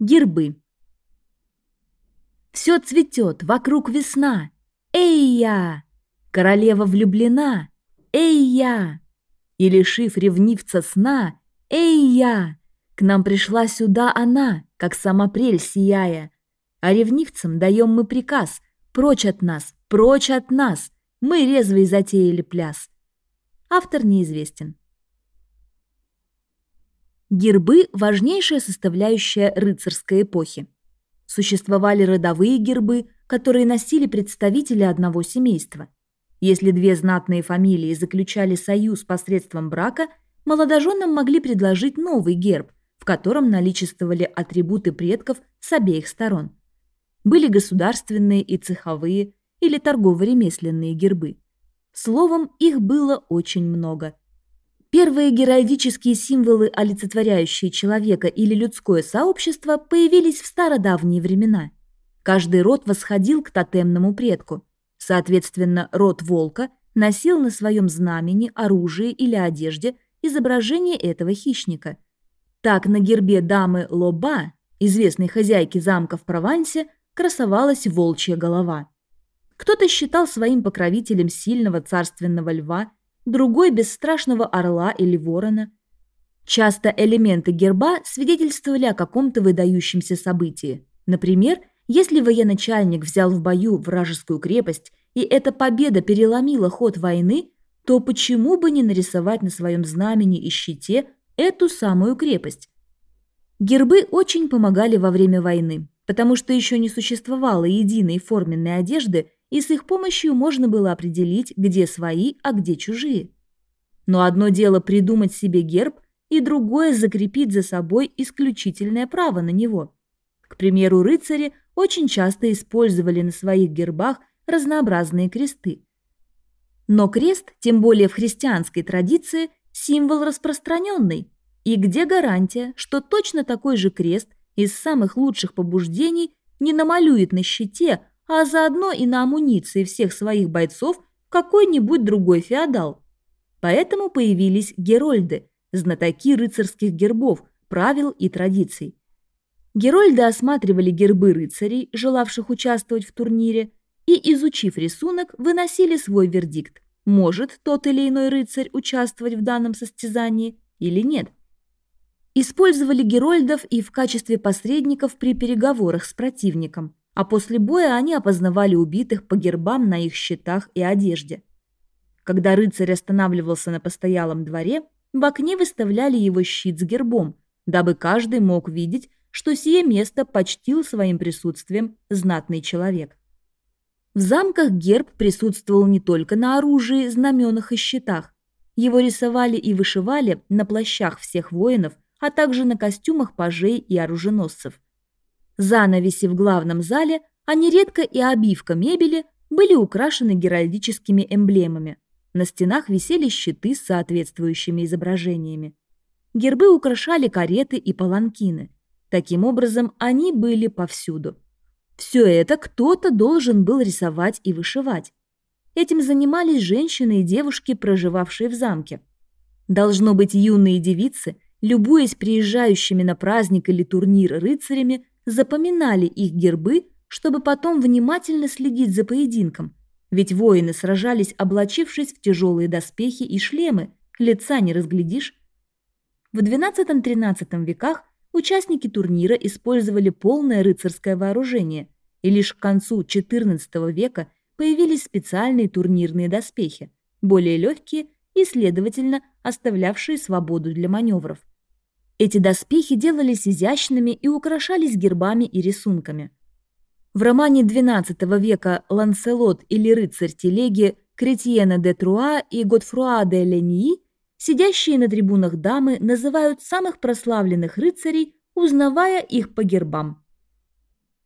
Гербы. Все цветет, вокруг весна. Эй я! Королева влюблена. Эй я! И лишив ревнивца сна. Эй я! К нам пришла сюда она, как сам апрель сияя. А ревнивцам даем мы приказ. Прочь от нас, прочь от нас. Мы резвый затеяли пляс. Автор неизвестен. Гербы – важнейшая составляющая рыцарской эпохи. Существовали родовые гербы, которые носили представители одного семейства. Если две знатные фамилии заключали союз посредством брака, молодоженам могли предложить новый герб, в котором наличествовали атрибуты предков с обеих сторон. Были государственные и цеховые или торгово-ремесленные гербы. Словом, их было очень много – Первые геральдические символы, олицетворяющие человека или людское сообщество, появились в стародавние времена. Каждый род восходил к тотемному предку. Соответственно, род волка носил на своем знамени, оружии или одежде изображение этого хищника. Так на гербе дамы Лоба, известной хозяйки замка в Провансе, красовалась волчья голова. Кто-то считал своим покровителем сильного царственного льва – другой – бесстрашного орла или ворона. Часто элементы герба свидетельствовали о каком-то выдающемся событии. Например, если военачальник взял в бою вражескую крепость, и эта победа переломила ход войны, то почему бы не нарисовать на своем знамени и щите эту самую крепость? Гербы очень помогали во время войны, потому что еще не существовало единой форменной одежды – и с их помощью можно было определить, где свои, а где чужие. Но одно дело придумать себе герб, и другое – закрепить за собой исключительное право на него. К примеру, рыцари очень часто использовали на своих гербах разнообразные кресты. Но крест, тем более в христианской традиции, символ распространенный. И где гарантия, что точно такой же крест из самых лучших побуждений не намалюет на щите, а заодно и на амуниции всех своих бойцов какой-нибудь другой феодал. Поэтому появились герольды, знатоки рыцарских гербов, правил и традиций. Герольды осматривали гербы рыцарей, желавших участвовать в турнире, и, изучив рисунок, выносили свой вердикт, может тот или иной рыцарь участвовать в данном состязании или нет. Использовали герольдов и в качестве посредников при переговорах с противником а после боя они опознавали убитых по гербам на их щитах и одежде. Когда рыцарь останавливался на постоялом дворе, в окне выставляли его щит с гербом, дабы каждый мог видеть, что сие место почтил своим присутствием знатный человек. В замках герб присутствовал не только на оружии, знаменах и щитах. Его рисовали и вышивали на плащах всех воинов, а также на костюмах пажей и оруженосцев – Занавеси в главном зале, а нередко и обивка мебели были украшены геральдическими эмблемами. На стенах висели щиты с соответствующими изображениями. Гербы украшали кареты и паланкины. Таким образом, они были повсюду. Все это кто-то должен был рисовать и вышивать. Этим занимались женщины и девушки, проживавшие в замке. Должно быть, юные девицы, любуясь приезжающими на праздник или турнир рыцарями, запоминали их гербы, чтобы потом внимательно следить за поединком, ведь воины сражались, облачившись в тяжелые доспехи и шлемы, лица не разглядишь. В XII-XIII веках участники турнира использовали полное рыцарское вооружение, и лишь к концу XIV века появились специальные турнирные доспехи, более легкие и, следовательно, оставлявшие свободу для маневров. Эти доспехи делались изящными и украшались гербами и рисунками. В романе XII века «Ланселот» или «Рыцарь телеги» Кретьена де Труа и Готфруа де Леньи сидящие на трибунах дамы называют самых прославленных рыцарей, узнавая их по гербам.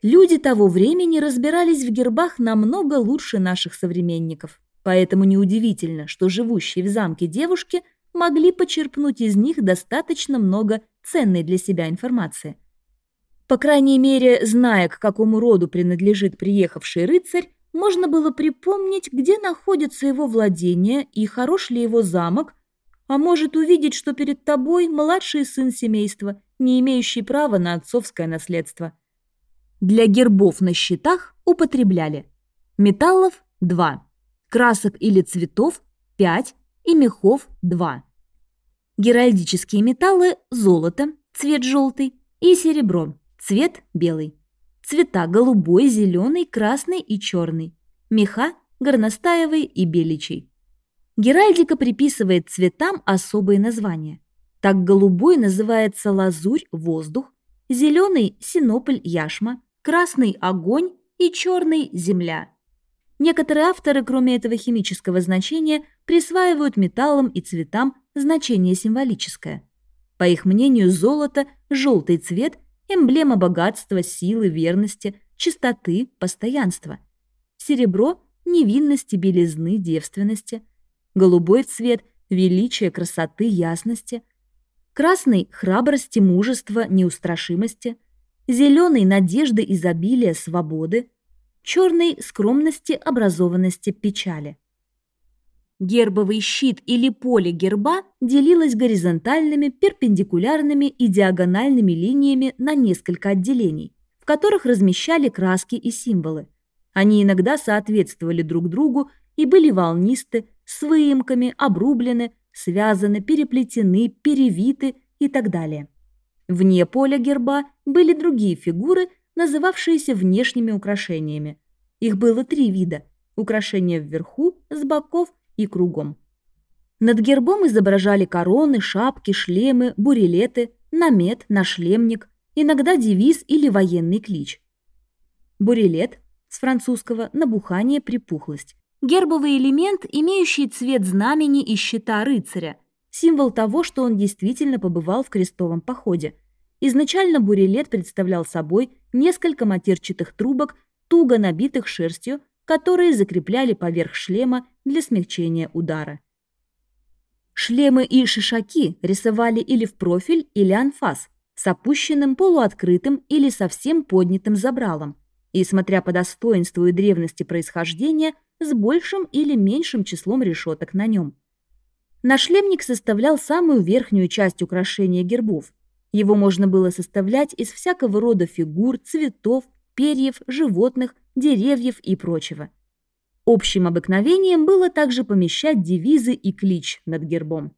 Люди того времени разбирались в гербах намного лучше наших современников, поэтому неудивительно, что живущие в замке девушки – могли почерпнуть из них достаточно много ценной для себя информации. По крайней мере, зная, к какому роду принадлежит приехавший рыцарь, можно было припомнить, где находится его владение и хорош ли его замок, а может увидеть, что перед тобой младший сын семейства, не имеющий права на отцовское наследство. Для гербов на щитах употребляли металлов – 2, красок или цветов – 5 и мехов – 2. Геральдические металлы – золото, цвет желтый, и серебро, цвет белый. Цвета голубой, зеленый, красный и черный. Меха – горностаевый и беличий. Геральдика приписывает цветам особые названия. Так голубой называется лазурь, воздух, зеленый – синополь, яшма, красный – огонь и черный – земля. Некоторые авторы, кроме этого химического значения, присваивают металлам и цветам значение символическое. По их мнению, золото – желтый цвет – эмблема богатства, силы, верности, чистоты, постоянства. Серебро – невинности, белизны, девственности. Голубой цвет – величия, красоты, ясности – Красный – храбрости, мужества, неустрашимости. Зеленый – надежды, изобилия, свободы. Черный – скромности, образованности, печали. Гербовый щит или поле герба делилось горизонтальными, перпендикулярными и диагональными линиями на несколько отделений, в которых размещали краски и символы. Они иногда соответствовали друг другу и были волнисты, с выемками, обрублены, связаны, переплетены, перевиты и так далее. Вне поля герба были другие фигуры, называвшиеся внешними украшениями. Их было три вида – украшения вверху, с боков и кругом. Над гербом изображали короны, шапки, шлемы, бурелеты, намет, нашлемник, иногда девиз или военный клич. Бурелет с французского «набухание, припухлость» Гербовый элемент, имеющий цвет знамени и щита рыцаря, символ того, что он действительно побывал в крестовом походе. Изначально бурелет представлял собой несколько матерчатых трубок, туго набитых шерстью, которые закрепляли поверх шлема для смягчения удара. Шлемы и шишаки рисовали или в профиль, или анфас, с опущенным полуоткрытым или совсем поднятым забралом, и, смотря по достоинству и древности происхождения, с большим или меньшим числом решеток на нем. Нашлемник составлял самую верхнюю часть украшения гербов. Его можно было составлять из всякого рода фигур, цветов, перьев, животных, деревьев и прочего. Общим обыкновением было также помещать девизы и клич над гербом.